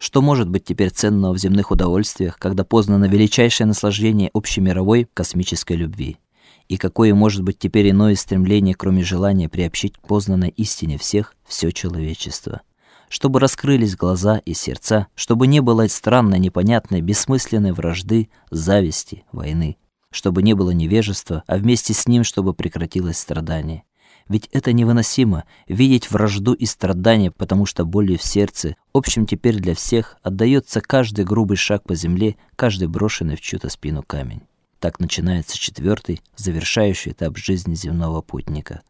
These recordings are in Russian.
Что может быть теперь ценного в земных удовольствиях, когда познано величайшее наслаждение общемировой космической любви? И какое может быть теперь иное стремление, кроме желания приобщить к познанной истине всех все человечество? Чтобы раскрылись глаза и сердца, чтобы не было странной, непонятной, бессмысленной вражды, зависти, войны, чтобы не было невежества, а вместе с ним чтобы прекратилось страдание. Ведь это невыносимо видеть вражду и страдания, потому что болью в сердце, общим теперь для всех, отдается каждый грубый шаг по земле, каждый брошенный в чью-то спину камень. Так начинается четвертый, завершающий этап жизни земного путника.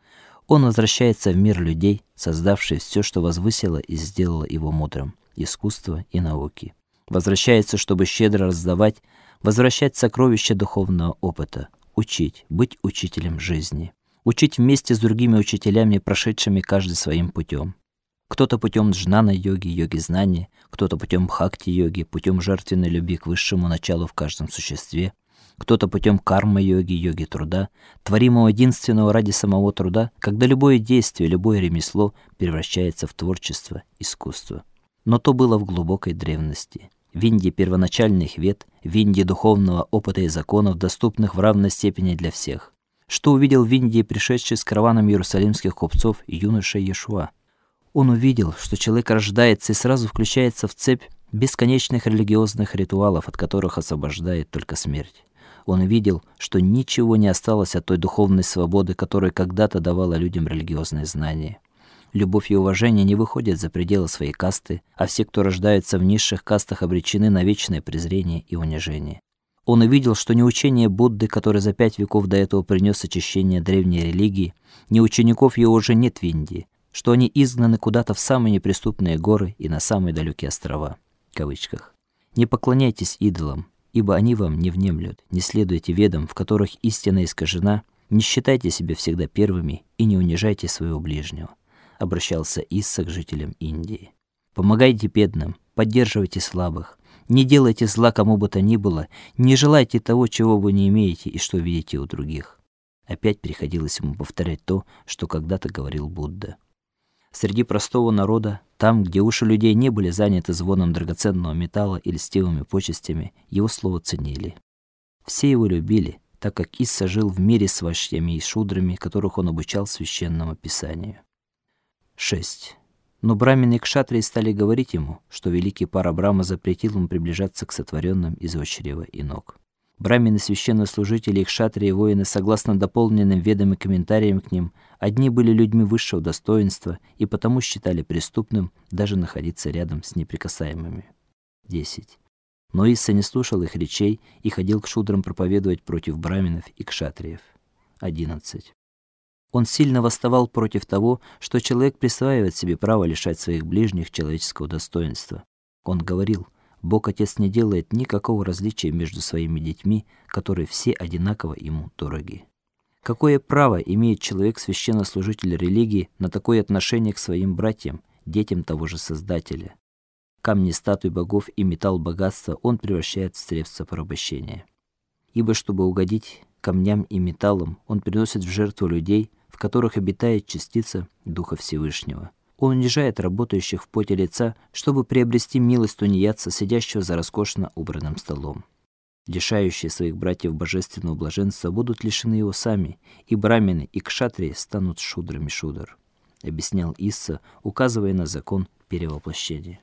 Он возвращается в мир людей, создавший все, что возвысило и сделало его мудрым искусство и науки. Возвращается, чтобы щедро раздавать, возвращать сокровища духовного опыта, учить, быть учителем жизни, учить вместе с другими учителями, прошедшими каждый своим путем. Кто-то путем джнана-йоги, йоги знания, кто-то путем бхакти-йоги, путем жертвенной любви к высшему началу в каждом существе, кто-то путем карма-йоги, йоги труда, творимого единственного ради самого труда, когда любое действие, любое ремесло превращается в творчество, искусство. Но то было в глубокой древности. В Индии первоначальных вед, в Индии духовного опыта и законов, доступных в равной степени для всех. Что увидел в Индии пришедший с караваном иерусалимских купцов юноша Иешуа? Он увидел, что человек рождается и сразу включается в цепь бесконечных религиозных ритуалов, от которых освобождает только смерть. Он видел, что ничего не осталось от той духовной свободы, которую когда-то давала людям религиозное знание. Любовь и уважение не выходят за пределы своей касты, а все, кто рождается в низших кастах, обречены на вечное презрение и унижение. Он увидел, что не учение Будды, который за пять веков до этого принес очищение древней религии, ни учеников его уже нет в Индии, что они изгнаны куда-то в самые неприступные горы и на самые далекие острова. В кавычках. Не поклоняйтесь идолам, ибо они вам не внемлют. Не следуйте ведам, в которых истина искажена. Не считайте себя всегда первыми и не унижайте своего ближнего обращался Исса к жителям Индии. Помогайте бедным, поддерживайте слабых, не делайте зла кому бы то ни было, не желайте того, чего вы не имеете и что видите у других. Опять приходилось ему повторять то, что когда-то говорил Будда. Среди простого народа, там, где уши людей не были заняты звоном драгоценного металла или льстивыми почестями, его слово ценили. Все его любили, так как Исса жил в мире с вождями и шудрами, которых он обучал священному писанию. 6. Но брамины и кшатрии стали говорить ему, что великий пара Брама запретил ему приближаться к сотворенным из его чрева и ног. Брамины, священнослужители и кшатрии воины, согласно дополненным ведам и комментариям к ним, одни были людьми высшего достоинства и потому считали преступным даже находиться рядом с неприкасаемыми. 10. Но Исса не слушал их речей и ходил к шудрам проповедовать против браминов и кшатриев. 11. Он сильно восставал против того, что человек присваивает себе право лишать своих ближних человеческого достоинства. Он говорил: Бог Отец не делает никакого различия между своими детьми, которые все одинаково ему дороги. Какое право имеет человек священнослужитель религии на такое отношение к своим братьям, детям того же Создателя? Камни статуй богов и металл богатства он превращает в средства порабощения. Ибо чтобы угодить камням и металлам, он приносит в жертву людей, которых обитает частица Духа Всевышнего. Он унижает работающих в поте лица, чтобы приобрести милость тунеядца, сидящего за роскошно убранным столом. Лишающие своих братьев божественного блаженства будут лишены его сами, и брамины, и кшатрии станут шудрами шудр, объяснял Исса, указывая на закон перевоплощения.